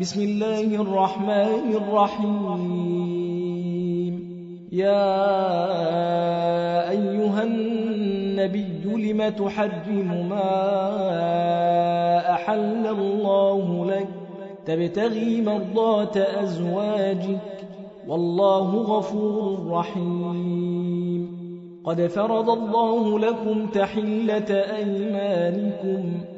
بسم الله الرحمن الرحيم. يا أيها النبي لم تحرم ما أحل الله لك؟ تبتغي مرضات أزواجك. والله غفور رحيم. قد فرض الله لكم تحلة أيمانكم.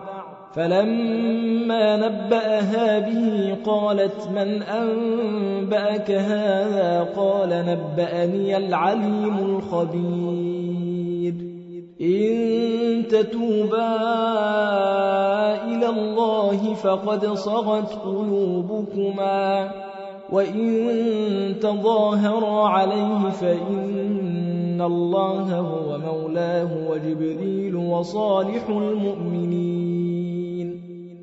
فلما نبأها به قالت من أنبأك هذا؟ قال نبأني العليم الخبير. إن تتوبا إلى الله فقد صغت قلوبكما وإن تظاهرا عليه فإن الله هو مولاه وجبريل وصالح المؤمنين.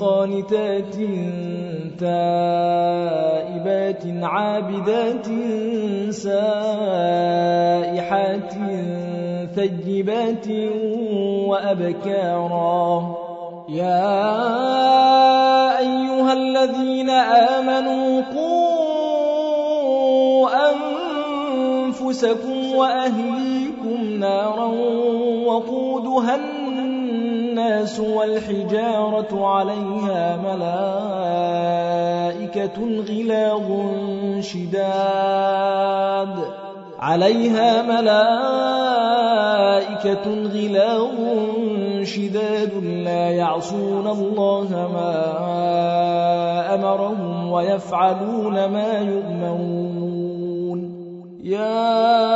قانتات تائبات عابدات سائحات ثيبات وأبكارا. يا أيها الذين آمنوا قوا أنفسكم وأهليكم نارا وقودها الناس والحجارة عليها ملائكة غلاظ شداد. عليها ملائكة غلاظ شداد. لا يعصون الله ما أمرهم ويفعلون ما يؤمرون. يا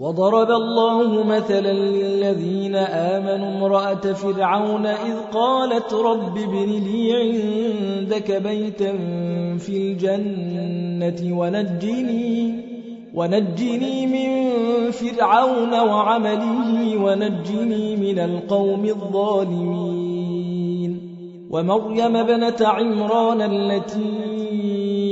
وضرب الله مثلا للذين آمنوا امرأة فرعون إذ قالت رب ابن لي عندك بيتا في الجنة ونجني ونجني من فرعون وعمله ونجني من القوم الظالمين ومريم بنت عمران التي